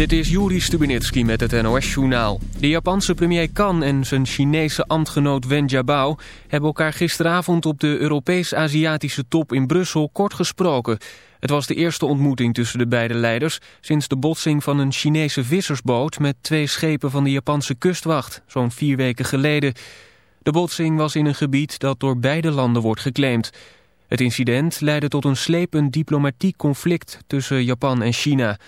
Dit is Juri Stubinitski met het NOS-journaal. De Japanse premier Kan en zijn Chinese ambtgenoot Wen Jiabao... hebben elkaar gisteravond op de Europees-Aziatische top in Brussel kort gesproken... Het was de eerste ontmoeting tussen de beide leiders... sinds de botsing van een Chinese vissersboot... met twee schepen van de Japanse kustwacht, zo'n vier weken geleden. De botsing was in een gebied dat door beide landen wordt geclaimd. Het incident leidde tot een slepend diplomatiek conflict tussen Japan en China...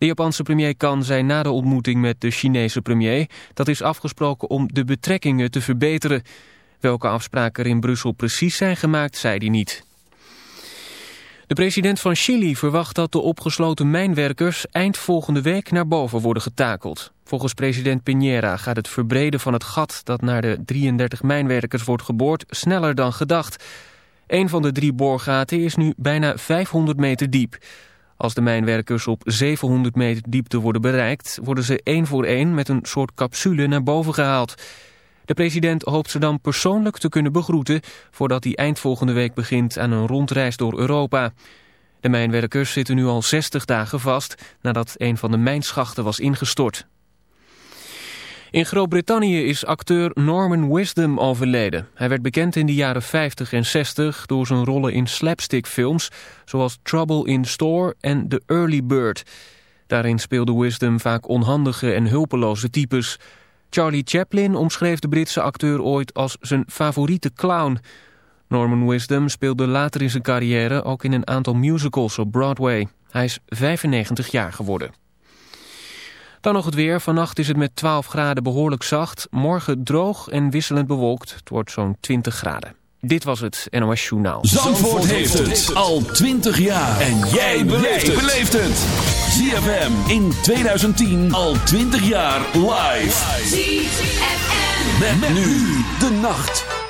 De Japanse premier Kan zei na de ontmoeting met de Chinese premier... dat is afgesproken om de betrekkingen te verbeteren. Welke afspraken er in Brussel precies zijn gemaakt, zei hij niet. De president van Chili verwacht dat de opgesloten mijnwerkers eind volgende week naar boven worden getakeld. Volgens president Piñera gaat het verbreden van het gat dat naar de 33 mijnwerkers wordt geboord sneller dan gedacht. Een van de drie boorgaten is nu bijna 500 meter diep. Als de mijnwerkers op 700 meter diepte worden bereikt, worden ze één voor één met een soort capsule naar boven gehaald. De president hoopt ze dan persoonlijk te kunnen begroeten... voordat hij eind volgende week begint aan een rondreis door Europa. De mijnwerkers zitten nu al 60 dagen vast... nadat een van de mijnschachten was ingestort. In Groot-Brittannië is acteur Norman Wisdom overleden. Hij werd bekend in de jaren 50 en 60 door zijn rollen in slapstickfilms... zoals Trouble in Store en The Early Bird. Daarin speelde Wisdom vaak onhandige en hulpeloze types... Charlie Chaplin omschreef de Britse acteur ooit als zijn favoriete clown. Norman Wisdom speelde later in zijn carrière ook in een aantal musicals op Broadway. Hij is 95 jaar geworden. Dan nog het weer. Vannacht is het met 12 graden behoorlijk zacht. Morgen droog en wisselend bewolkt. Het wordt zo'n 20 graden. Dit was het NOS Journaal. Zandvoort, heeft het al 20 jaar. En jij beleeft het. ZFM in 2010 al 20 jaar live. ZFM. Met, nu de nacht.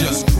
Just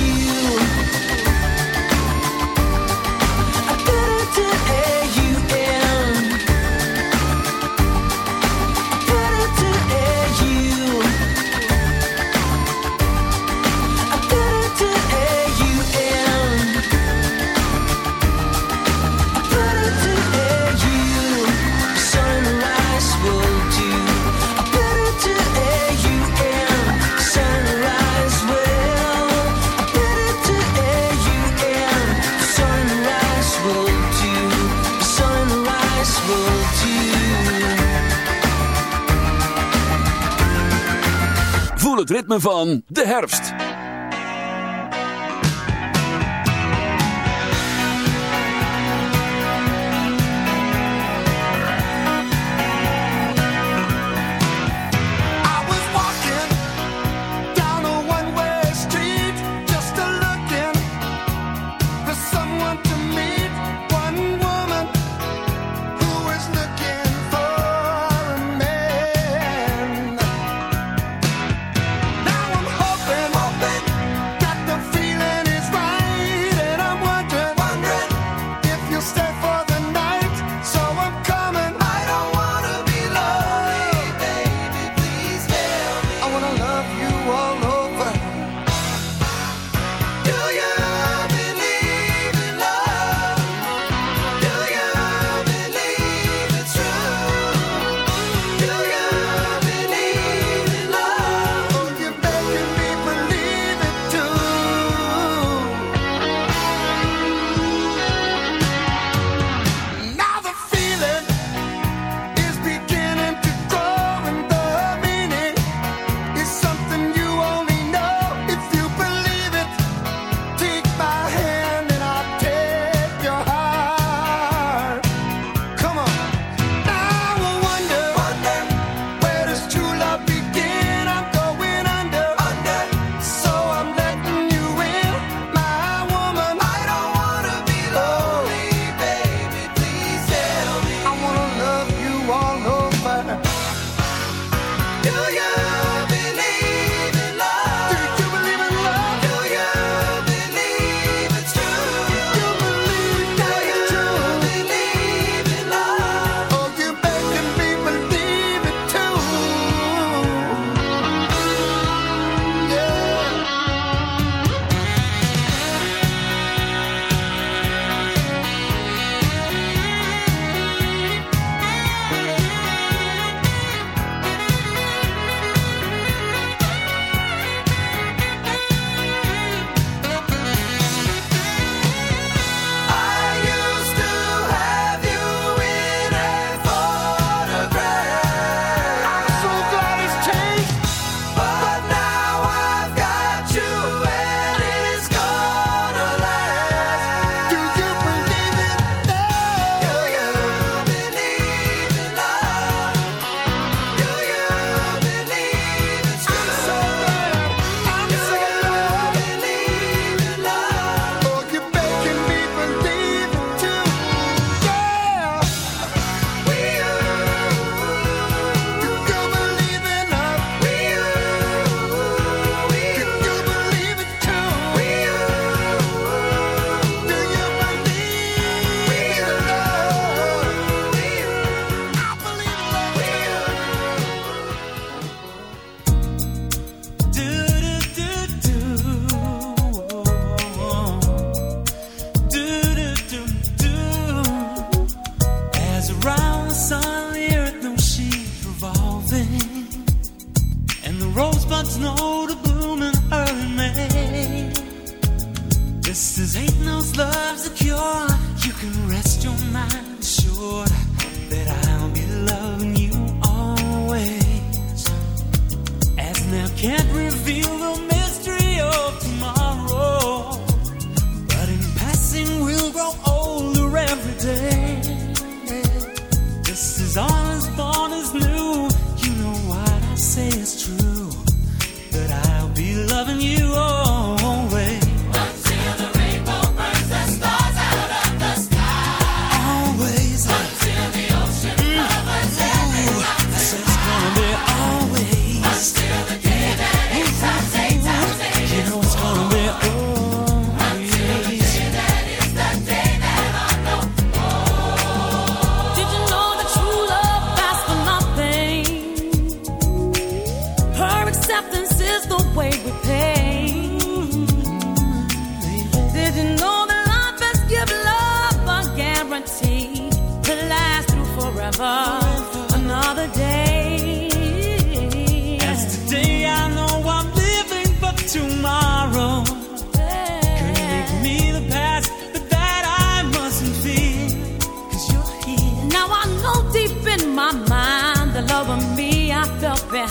Van de herfst.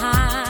high.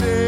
Van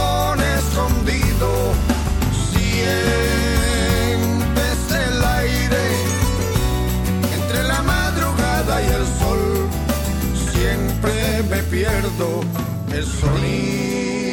esto es sonido.